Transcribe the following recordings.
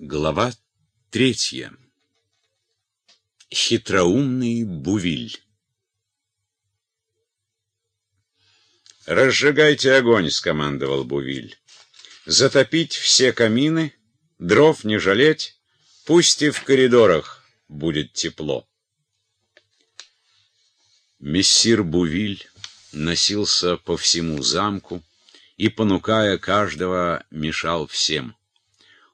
Глава третья. Хитроумный Бувиль. «Разжигайте огонь», — скомандовал Бувиль. «Затопить все камины, дров не жалеть, пусть и в коридорах будет тепло». Мессир Бувиль носился по всему замку и, понукая каждого, мешал всем.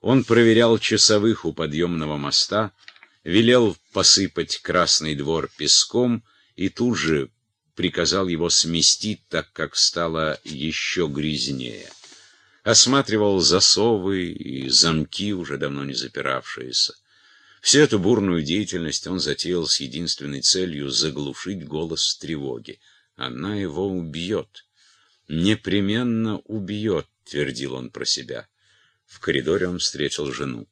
Он проверял часовых у подъемного моста, велел посыпать Красный двор песком и тут же приказал его сместить, так как стало еще грязнее. Осматривал засовы и замки, уже давно не запиравшиеся. Всю эту бурную деятельность он затеял с единственной целью заглушить голос тревоги. Она его убьет. Непременно убьет, твердил он про себя. В коридоре он встретил жену.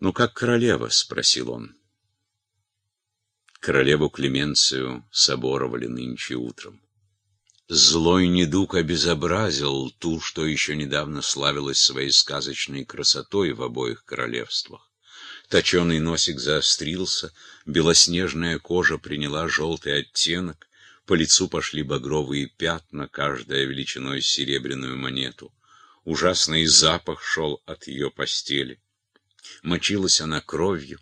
«Ну, как королева?» — спросил он. Королеву Клеменцию соборовали нынче утром. Злой недуг обезобразил ту, что еще недавно славилась своей сказочной красотой в обоих королевствах. Точеный носик заострился, белоснежная кожа приняла желтый оттенок, по лицу пошли багровые пятна, каждая величиной серебряную монету. Ужасный запах шел от ее постели. Мочилась она кровью.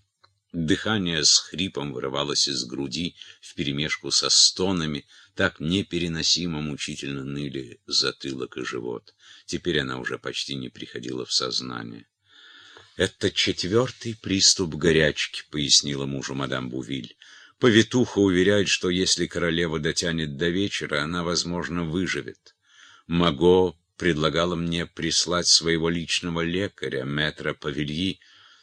Дыхание с хрипом вырывалось из груди вперемешку со стонами, так непереносимо мучительно ныли затылок и живот. Теперь она уже почти не приходила в сознание. «Это четвертый приступ горячки», — пояснила мужу мадам Бувиль. Повитуха уверяет, что если королева дотянет до вечера, она, возможно, выживет. Маго предлагала мне прислать своего личного лекаря, мэтра Павельи.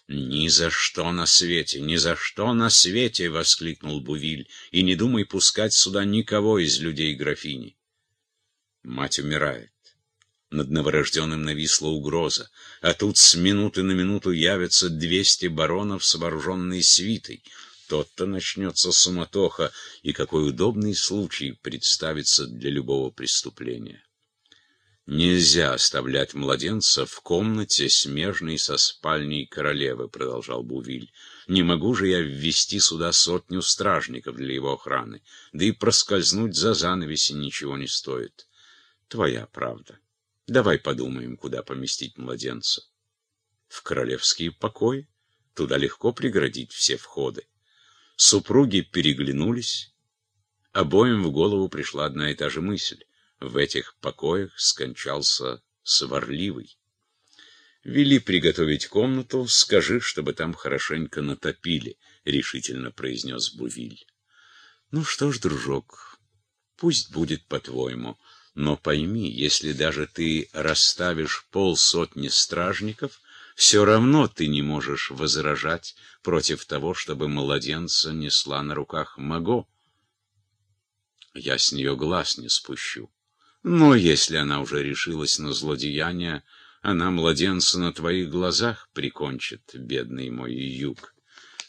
«Ни за что на свете, ни за что на свете!» — воскликнул Бувиль. «И не думай пускать сюда никого из людей графини». Мать умирает. Над новорожденным нависла угроза, а тут с минуты на минуту явятся двести баронов с вооруженной свитой. Тот-то начнется суматоха, и какой удобный случай представится для любого преступления. «Нельзя оставлять младенца в комнате, смежной со спальней королевы», — продолжал Бувиль. «Не могу же я ввести сюда сотню стражников для его охраны, да и проскользнуть за занавеси ничего не стоит. Твоя правда. Давай подумаем, куда поместить младенца. В королевские покои. Туда легко преградить все входы». Супруги переглянулись. Обоим в голову пришла одна и та же мысль в этих покоях скончался сварливый. «Вели приготовить комнату, скажи, чтобы там хорошенько натопили», — решительно произнес Бувиль. «Ну что ж, дружок, пусть будет по-твоему, но пойми, если даже ты расставишь полсотни стражников, все равно ты не можешь возражать против того, чтобы младенца несла на руках Маго. Я с нее глаз не спущу. Но если она уже решилась на злодеяние, она младенца на твоих глазах прикончит, бедный мой юг.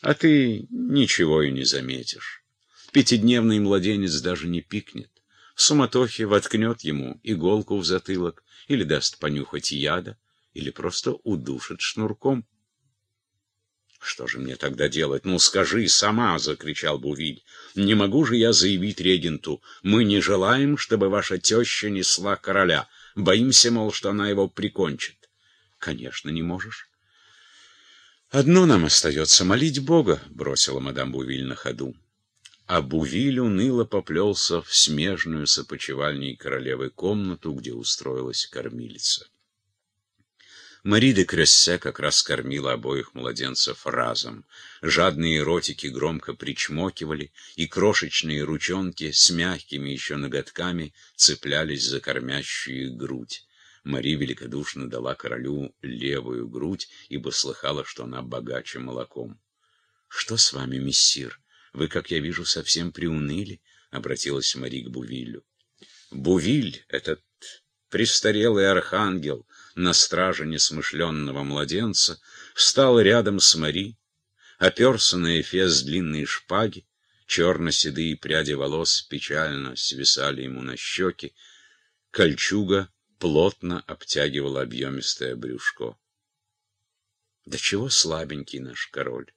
А ты ничего и не заметишь. Пятидневный младенец даже не пикнет. В суматохе воткнет ему иголку в затылок, или даст понюхать яда, или просто удушит шнурком. «Что же мне тогда делать? Ну, скажи сама!» — закричал Бувиль. «Не могу же я заявить регенту. Мы не желаем, чтобы ваша теща несла короля. Боимся, мол, что она его прикончит». «Конечно, не можешь». «Одно нам остается — молить Бога», — бросила мадам Бувиль на ходу. А Бувиль уныло поплелся в смежную с опочивальней королевы комнату, где устроилась кормилица. Мари де Крессе как раз кормила обоих младенцев разом. Жадные ротики громко причмокивали, и крошечные ручонки с мягкими еще ноготками цеплялись за кормящую грудь. Мари великодушно дала королю левую грудь, ибо слыхала, что она богаче молоком. — Что с вами, мессир? Вы, как я вижу, совсем приуныли? — обратилась Мари к Бувилю. Бувиль, этот престарелый архангел, на страже несмышленного младенца, встал рядом с Мари, оперся на эфес длинной шпаги, черно-седые пряди волос печально свисали ему на щеки, кольчуга плотно обтягивала объемистое брюшко. Да чего слабенький наш король?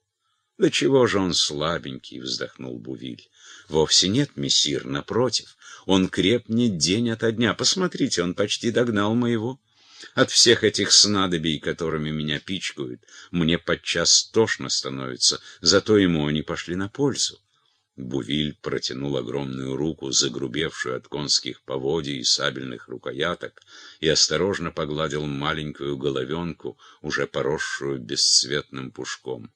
Да чего же он слабенький, вздохнул Бувиль. Вовсе нет, мессир, напротив. Он крепнет день ото дня. Посмотрите, он почти догнал моего. От всех этих снадобий, которыми меня пичкают, мне подчас тошно становится, зато ему они пошли на пользу. Бувиль протянул огромную руку, загрубевшую от конских поводий и сабельных рукояток, и осторожно погладил маленькую головенку, уже поросшую бесцветным пушком.